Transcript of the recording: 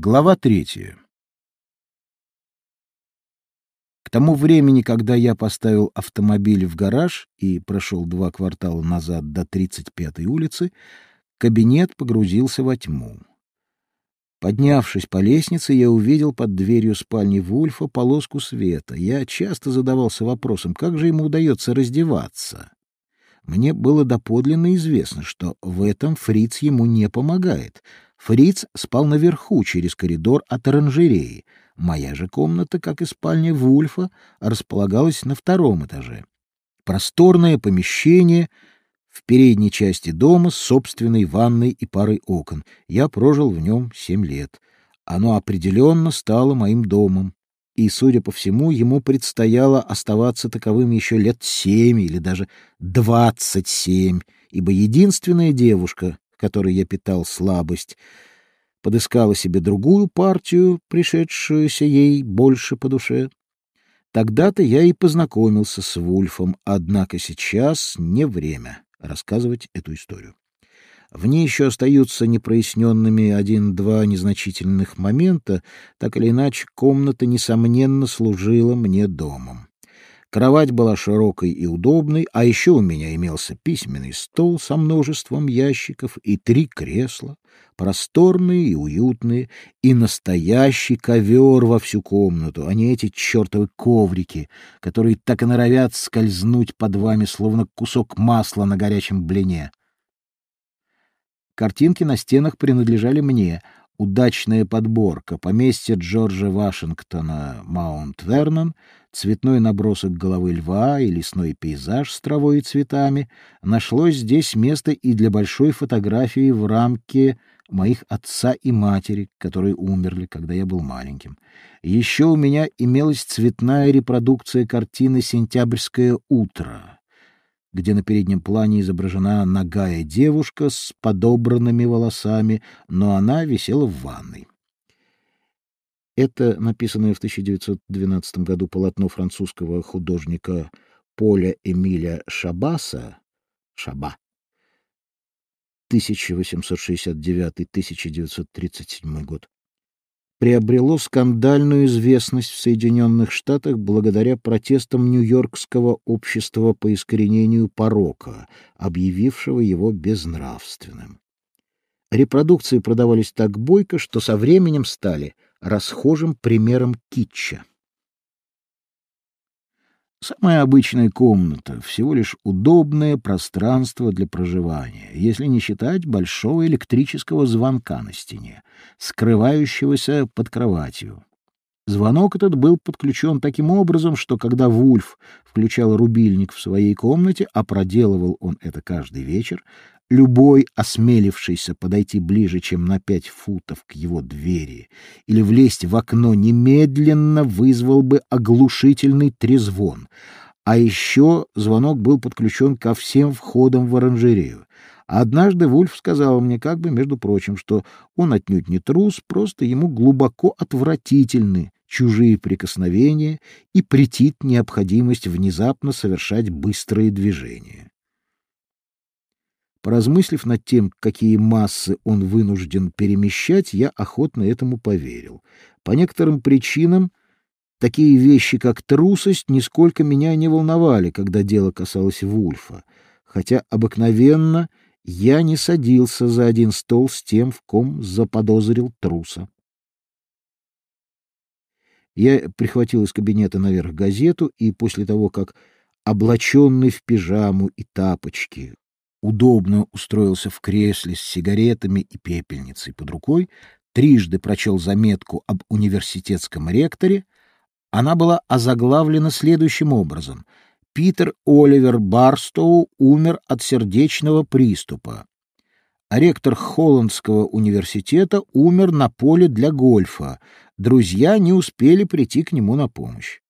Глава третья. К тому времени, когда я поставил автомобиль в гараж и прошел два квартала назад до 35-й улицы, кабинет погрузился во тьму. Поднявшись по лестнице, я увидел под дверью спальни Вульфа полоску света. Я часто задавался вопросом, как же ему удается раздеваться. Мне было доподлинно известно, что в этом Фриц ему не помогает. Фриц спал наверху, через коридор от оранжереи. Моя же комната, как и спальня Вульфа, располагалась на втором этаже. Просторное помещение — в передней части дома с собственной ванной и парой окон. Я прожил в нем семь лет. Оно определенно стало моим домом. И, судя по всему, ему предстояло оставаться таковым еще лет семь или даже двадцать семь, ибо единственная девушка, которой я питал слабость, подыскала себе другую партию, пришедшуюся ей больше по душе. Тогда-то я и познакомился с Вульфом, однако сейчас не время рассказывать эту историю. В ней еще остаются непроясненными один-два незначительных момента, так или иначе комната, несомненно, служила мне домом. Кровать была широкой и удобной, а еще у меня имелся письменный стол со множеством ящиков и три кресла, просторные и уютные, и настоящий ковер во всю комнату, а не эти чертовы коврики, которые так и норовят скользнуть под вами, словно кусок масла на горячем блине. Картинки на стенах принадлежали мне, удачная подборка, поместье Джорджа Вашингтона Маунт-Вернон, цветной набросок головы льва и лесной пейзаж с травой и цветами, нашлось здесь место и для большой фотографии в рамке моих отца и матери, которые умерли, когда я был маленьким. Еще у меня имелась цветная репродукция картины «Сентябрьское утро», где на переднем плане изображена нагая девушка с подобранными волосами, но она висела в ванной. Это написанное в 1912 году полотно французского художника Поля Эмиля Шабаса Шаба 1869-1937 год приобрело скандальную известность в Соединенных Штатах благодаря протестам Нью-Йоркского общества по искоренению порока, объявившего его безнравственным. Репродукции продавались так бойко, что со временем стали расхожим примером китча. Самая обычная комната, всего лишь удобное пространство для проживания, если не считать большого электрического звонка на стене, скрывающегося под кроватью. Звонок этот был подключен таким образом, что когда Вульф включал рубильник в своей комнате, а проделывал он это каждый вечер, Любой, осмелившийся подойти ближе, чем на пять футов к его двери, или влезть в окно, немедленно вызвал бы оглушительный трезвон. А еще звонок был подключен ко всем входам в оранжерею. Однажды Вульф сказал мне, как бы, между прочим, что он отнюдь не трус, просто ему глубоко отвратительны чужие прикосновения и претит необходимость внезапно совершать быстрые движения. Поразмыслив над тем, какие массы он вынужден перемещать, я охотно этому поверил. По некоторым причинам такие вещи, как трусость, нисколько меня не волновали, когда дело касалось Вульфа, хотя обыкновенно я не садился за один стол с тем, в ком заподозрил труса. Я прихватил из кабинета наверх газету, и после того, как облаченный в пижаму и тапочки удобно устроился в кресле с сигаретами и пепельницей под рукой, трижды прочел заметку об университетском ректоре. Она была озаглавлена следующим образом. Питер Оливер Барстоу умер от сердечного приступа. Ректор Холландского университета умер на поле для гольфа. Друзья не успели прийти к нему на помощь.